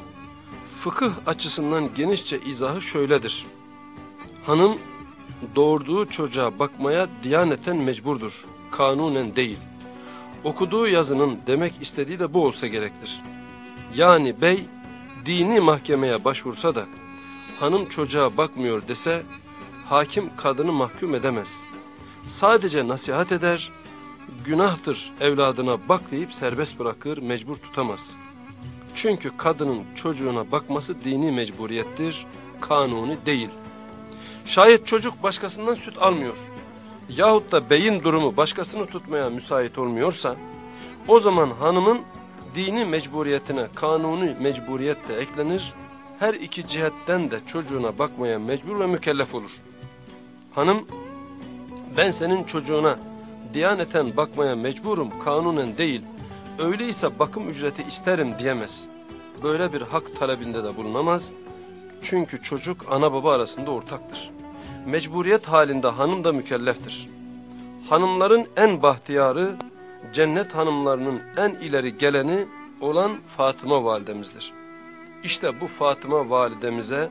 fıkıh açısından genişçe izahı şöyledir. Hanım doğurduğu çocuğa bakmaya diyaneten mecburdur, kanunen değil. Okuduğu yazının demek istediği de bu olsa gerektir. Yani bey dini mahkemeye başvursa da hanım çocuğa bakmıyor dese hakim kadını mahkum edemez. Sadece nasihat eder, günahtır evladına bak deyip serbest bırakır, mecbur tutamaz.'' Çünkü kadının çocuğuna bakması dini mecburiyettir, kanuni değil. Şayet çocuk başkasından süt almıyor yahut da beyin durumu başkasını tutmaya müsait olmuyorsa, o zaman hanımın dini mecburiyetine kanuni mecburiyet de eklenir, her iki cihetten de çocuğuna bakmaya mecbur ve mükellef olur. Hanım, ben senin çocuğuna diyaneten bakmaya mecburum, kanunen değil, öyleyse bakım ücreti isterim diyemez. Böyle bir hak talebinde de bulunamaz. Çünkü çocuk ana baba arasında ortaktır. Mecburiyet halinde hanım da mükelleftir. Hanımların en bahtiyarı, cennet hanımlarının en ileri geleni olan Fatıma validemizdir. İşte bu Fatıma validemize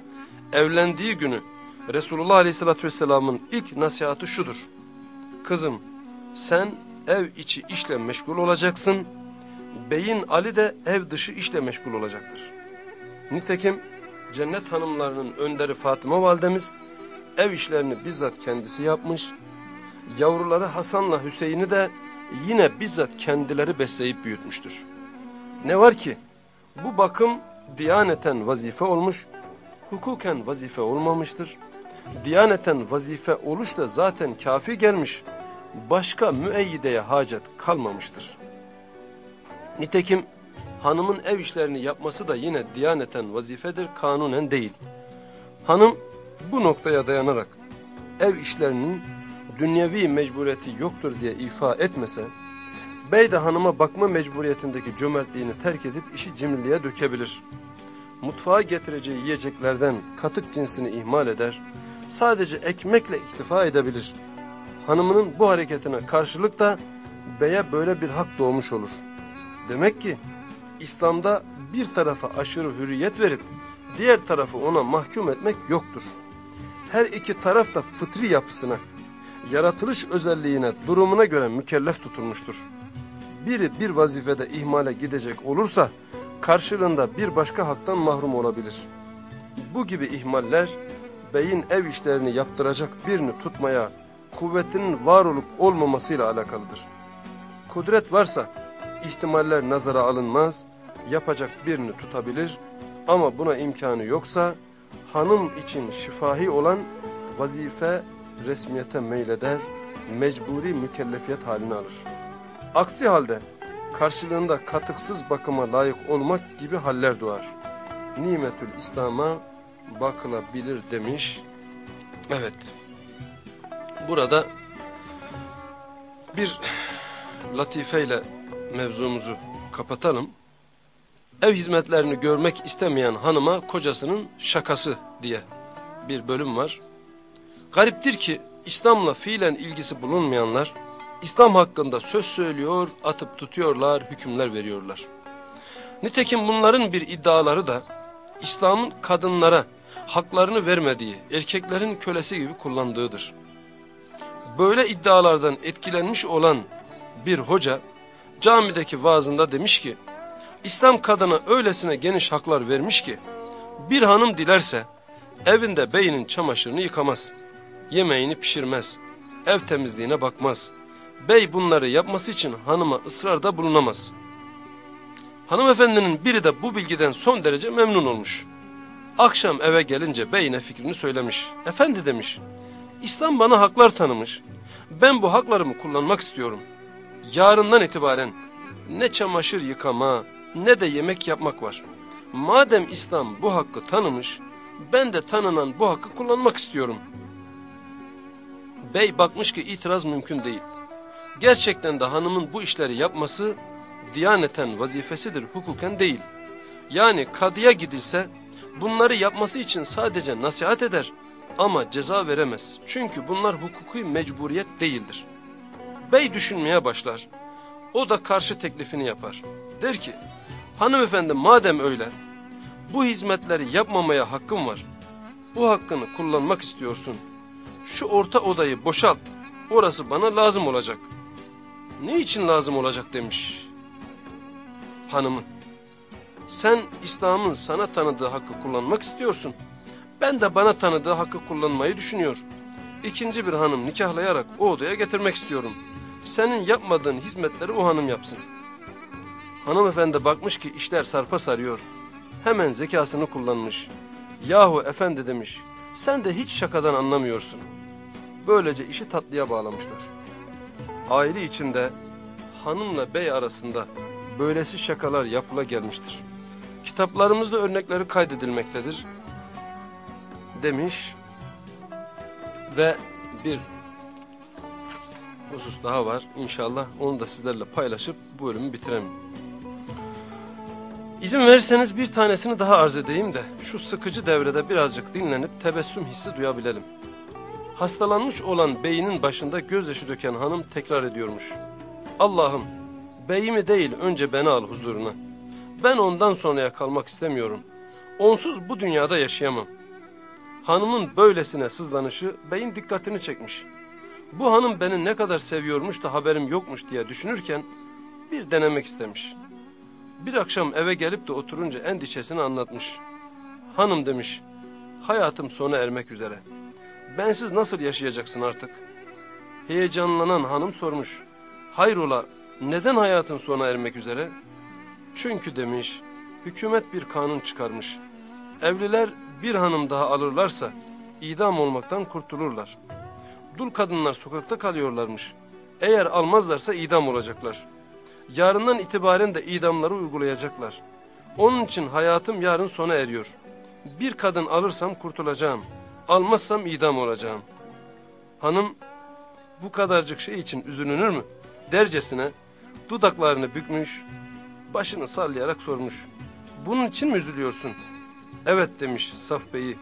evlendiği günü Resulullah Aleyhisselatü Vesselam'ın ilk nasihatı şudur. Kızım sen ev içi işle meşgul olacaksın beyin Ali de ev dışı işle meşgul olacaktır. Nitekim cennet hanımlarının önderi Fatıma validemiz ev işlerini bizzat kendisi yapmış, yavruları Hasan'la Hüseyin'i de yine bizzat kendileri besleyip büyütmüştür. Ne var ki bu bakım diyaneten vazife olmuş, hukuken vazife olmamıştır. Diyaneten vazife oluş da zaten kafi gelmiş. başka müeyyideye hacet kalmamıştır. Nitekim hanımın ev işlerini yapması da yine diyaneten vazifedir, kanunen değil. Hanım bu noktaya dayanarak ev işlerinin dünyevi mecburiyeti yoktur diye ifa etmese, bey de hanıma bakma mecburiyetindeki cömertliğini terk edip işi cimriliğe dökebilir. Mutfağa getireceği yiyeceklerden katık cinsini ihmal eder, sadece ekmekle iktifa edebilir. Hanımının bu hareketine karşılık da beye böyle bir hak doğmuş olur. Demek ki İslam'da bir tarafa aşırı hürriyet verip diğer tarafı ona mahkum etmek yoktur. Her iki taraf da fıtri yapısına, yaratılış özelliğine, durumuna göre mükellef tutulmuştur. Biri bir vazifede ihmale gidecek olursa karşılığında bir başka haktan mahrum olabilir. Bu gibi ihmaller beyin ev işlerini yaptıracak birini tutmaya kuvvetinin var olup olmamasıyla alakalıdır. Kudret varsa ihtimaller nazara alınmaz, yapacak birini tutabilir ama buna imkanı yoksa hanım için şifahi olan vazife resmiyete meyleder, mecburi mükellefiyet halini alır. Aksi halde karşılığında katıksız bakıma layık olmak gibi haller doğar. Nimetül İslam'a bakılabilir demiş. Evet. Burada bir latifeyle mevzumuzu kapatalım. Ev hizmetlerini görmek istemeyen hanıma kocasının şakası diye bir bölüm var. Gariptir ki İslam'la fiilen ilgisi bulunmayanlar İslam hakkında söz söylüyor, atıp tutuyorlar, hükümler veriyorlar. Nitekim bunların bir iddiaları da İslam'ın kadınlara haklarını vermediği, erkeklerin kölesi gibi kullandığıdır. Böyle iddialardan etkilenmiş olan bir hoca camideki vaazında demiş ki, İslam kadına öylesine geniş haklar vermiş ki, bir hanım dilerse evinde beyinin çamaşırını yıkamaz, yemeğini pişirmez, ev temizliğine bakmaz. Bey bunları yapması için hanıma ısrarda bulunamaz. Hanımefendinin biri de bu bilgiden son derece memnun olmuş. Akşam eve gelince beyine fikrini söylemiş. Efendi demiş, İslam bana haklar tanımış. Ben bu haklarımı kullanmak istiyorum. Yarından itibaren ne çamaşır yıkama ne de yemek yapmak var. Madem İslam bu hakkı tanımış, ben de tanınan bu hakkı kullanmak istiyorum. Bey bakmış ki itiraz mümkün değil. Gerçekten de hanımın bu işleri yapması diyaneten vazifesidir, hukuken değil. Yani kadıya gidilse bunları yapması için sadece nasihat eder ama ceza veremez. Çünkü bunlar hukuki mecburiyet değildir. Bey düşünmeye başlar. O da karşı teklifini yapar. Der ki, hanımefendi madem öyle, bu hizmetleri yapmamaya hakkım var. Bu hakkını kullanmak istiyorsun. Şu orta odayı boşalt, orası bana lazım olacak. Ne için lazım olacak demiş hanımı. Sen İslam'ın sana tanıdığı hakkı kullanmak istiyorsun. Ben de bana tanıdığı hakkı kullanmayı düşünüyor. İkinci bir hanım nikahlayarak o odaya getirmek istiyorum. Senin yapmadığın hizmetleri o hanım yapsın. Hanımefendi bakmış ki işler sarpa sarıyor. Hemen zekasını kullanmış. Yahu efendi demiş, sen de hiç şakadan anlamıyorsun. Böylece işi tatlıya bağlamışlar. Aile içinde hanımla bey arasında böylesi şakalar yapıla gelmiştir. Kitaplarımızda örnekleri kaydedilmektedir. Demiş ve bir husus daha var. İnşallah onu da sizlerle paylaşıp bu bölümü bitirelim. İzin verirseniz bir tanesini daha arz edeyim de şu sıkıcı devrede birazcık dinlenip tebessüm hissi duyabilelim. Hastalanmış olan beyinin başında gözyaşı döken hanım tekrar ediyormuş. Allah'ım beyimi değil önce beni al huzuruna. Ben ondan sonraya kalmak istemiyorum. Onsuz bu dünyada yaşayamam. Hanımın böylesine sızlanışı beyin dikkatini çekmiş. Bu hanım beni ne kadar seviyormuş da haberim yokmuş diye düşünürken bir denemek istemiş. Bir akşam eve gelip de oturunca endişesini anlatmış. Hanım demiş, hayatım sona ermek üzere. Bensiz nasıl yaşayacaksın artık? Heyecanlanan hanım sormuş. Hayrola neden hayatın sona ermek üzere? Çünkü demiş, hükümet bir kanun çıkarmış. Evliler bir hanım daha alırlarsa idam olmaktan kurtulurlar. Dul kadınlar sokakta kalıyorlarmış. Eğer almazlarsa idam olacaklar. Yarından itibaren de idamları uygulayacaklar. Onun için hayatım yarın sona eriyor. Bir kadın alırsam kurtulacağım. Almazsam idam olacağım. Hanım bu kadarcık şey için üzülünür mü? Dercesine dudaklarını bükmüş, başını sallayarak sormuş. Bunun için mi üzülüyorsun? Evet demiş Saf Bey'i.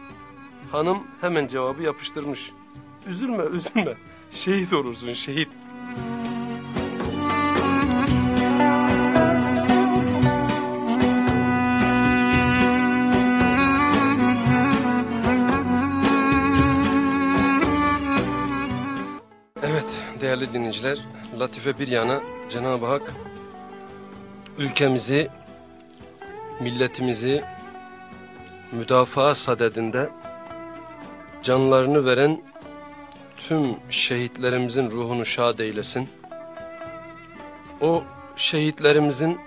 Hanım hemen cevabı yapıştırmış. Üzülme üzülme. Şehit olursun şehit. Evet değerli dinleyiciler, Latife bir yana Cenab-ı Hak ülkemizi, milletimizi müdafaa sadedinde canlarını veren tüm şehitlerimizin ruhunu şad eylesin. O şehitlerimizin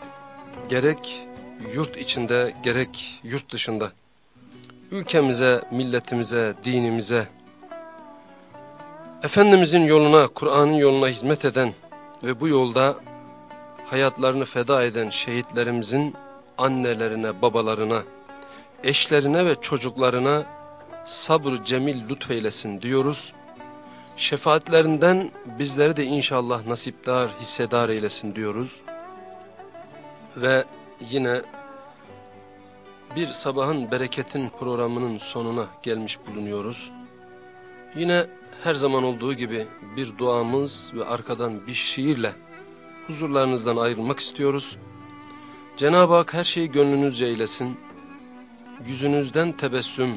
gerek yurt içinde gerek yurt dışında ülkemize, milletimize, dinimize, Efendimizin yoluna, Kur'an'ın yoluna hizmet eden ve bu yolda hayatlarını feda eden şehitlerimizin annelerine, babalarına, eşlerine ve çocuklarına sabır cemil lütfeylesin diyoruz. Şefaatlerinden bizleri de inşallah nasipdar, hissedar eylesin diyoruz. Ve yine bir sabahın bereketin programının sonuna gelmiş bulunuyoruz. Yine her zaman olduğu gibi bir duamız ve arkadan bir şiirle huzurlarınızdan ayrılmak istiyoruz. Cenab-ı Hak her şeyi gönlünüzce eylesin. Yüzünüzden tebessüm,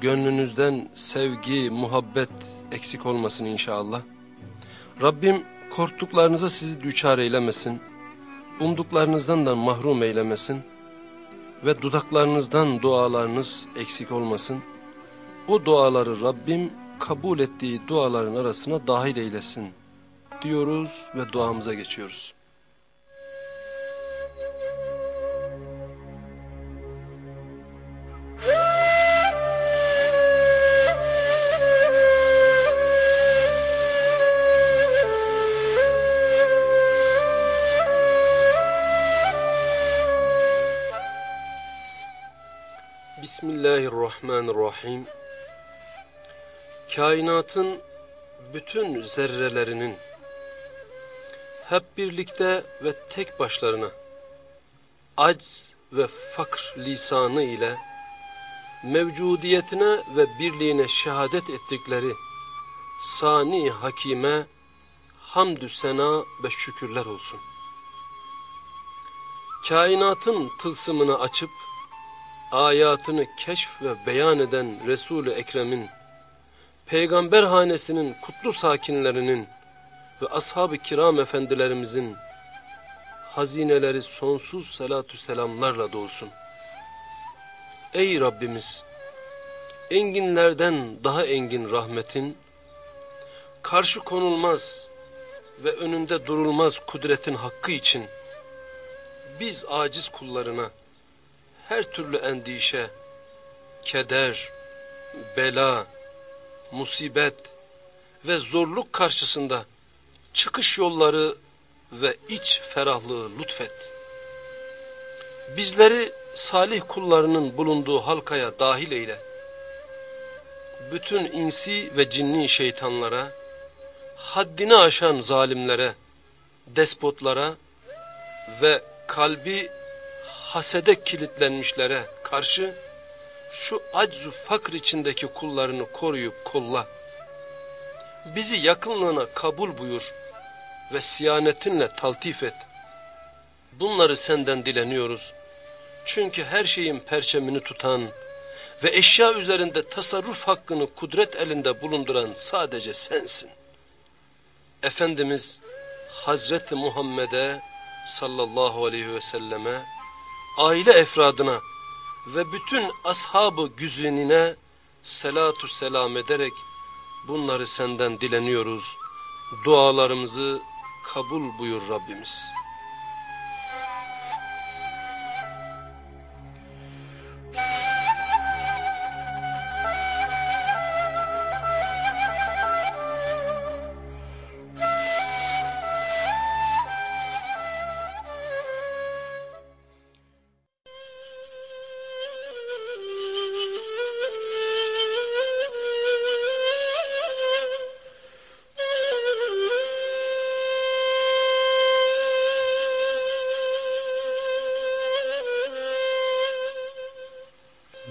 gönlünüzden sevgi, muhabbet eksik olmasın inşallah. Rabbim korktuklarınıza sizi düçar eylemesin. Umduklarınızdan da mahrum eylemesin. Ve dudaklarınızdan dualarınız eksik olmasın. O duaları Rabbim kabul ettiği duaların arasına dahil eylesin diyoruz ve duamıza geçiyoruz. Bismillahirrahmanirrahim kainatın bütün zerrelerinin hep birlikte ve tek başlarına acz ve fakr lisanı ile mevcudiyetine ve birliğine şehadet ettikleri sani hakime hamdü sena ve şükürler olsun. Kainatın tılsımını açıp ayatını keşf ve beyan eden Resul-i Ekrem'in peygamber hanesinin kutlu sakinlerinin ve ashab-ı kiram efendilerimizin hazineleri sonsuz salatü selamlarla dolsun. Ey Rabbimiz! Enginlerden daha engin rahmetin, karşı konulmaz ve önünde durulmaz kudretin hakkı için, biz aciz kullarına her türlü endişe, keder, bela, musibet ve zorluk karşısında çıkış yolları ve iç ferahlığı lütfet. Bizleri salih kullarının bulunduğu halkaya dahil eyle. Bütün insi ve cinni şeytanlara, haddini aşan zalimlere, despotlara ve kalbi hasede kilitlenmişlere karşı şu aczu fakr içindeki kullarını koruyup kolla. Bizi yakınlığına kabul buyur ve siyanetinle taltif et. Bunları senden dileniyoruz. Çünkü her şeyin perçemini tutan ve eşya üzerinde tasarruf hakkını kudret elinde bulunduran sadece sensin. Efendimiz Hazreti Muhammed'e sallallahu aleyhi ve selleme, aile efradına, ve bütün ashabı güzünine selatu selam ederek bunları senden dileniyoruz. Dualarımızı kabul buyur Rabbimiz.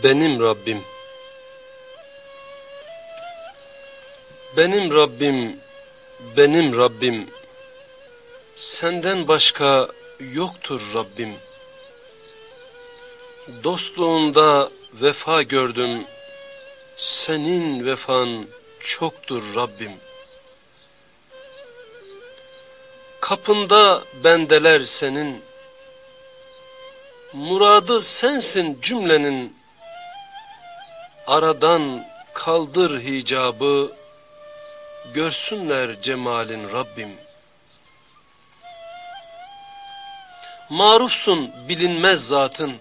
Benim Rabbim. Benim Rabbim Benim Rabbim. Senden başka yoktur Rabbim. Dostluğunda vefa gördüm. Senin vefan çoktur Rabbim. Kapında bendeler senin. Muradı sensin cümlenin Aradan kaldır hicabı Görsünler cemalin Rabbim Marufsun bilinmez zatın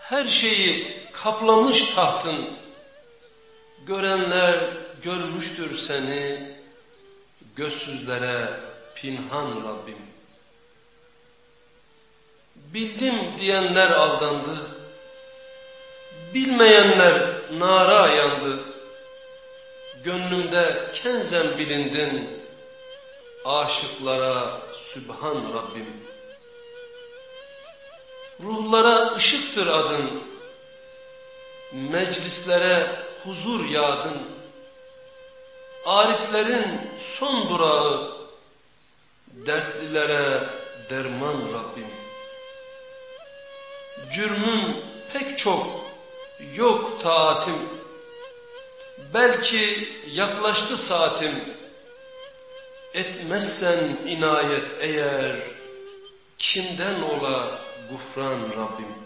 Her şeyi kaplamış tahtın Görenler görmüştür seni Gözsüzlere pinhan Rabbim Bildim diyenler aldandı. Bilmeyenler nara yandı. Gönlümde kenzen bilindin. Aşıklara Sübhan Rabbim. Ruhlara ışıktır adın. Meclislere huzur yağdın. Ariflerin son durağı. Dertlilere derman Rabbim. Cürmüm pek çok, yok taatim. Belki yaklaştı saatim. Etmezsen inayet eğer, kimden ola gufran Rabbim?